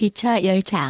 기차 열차.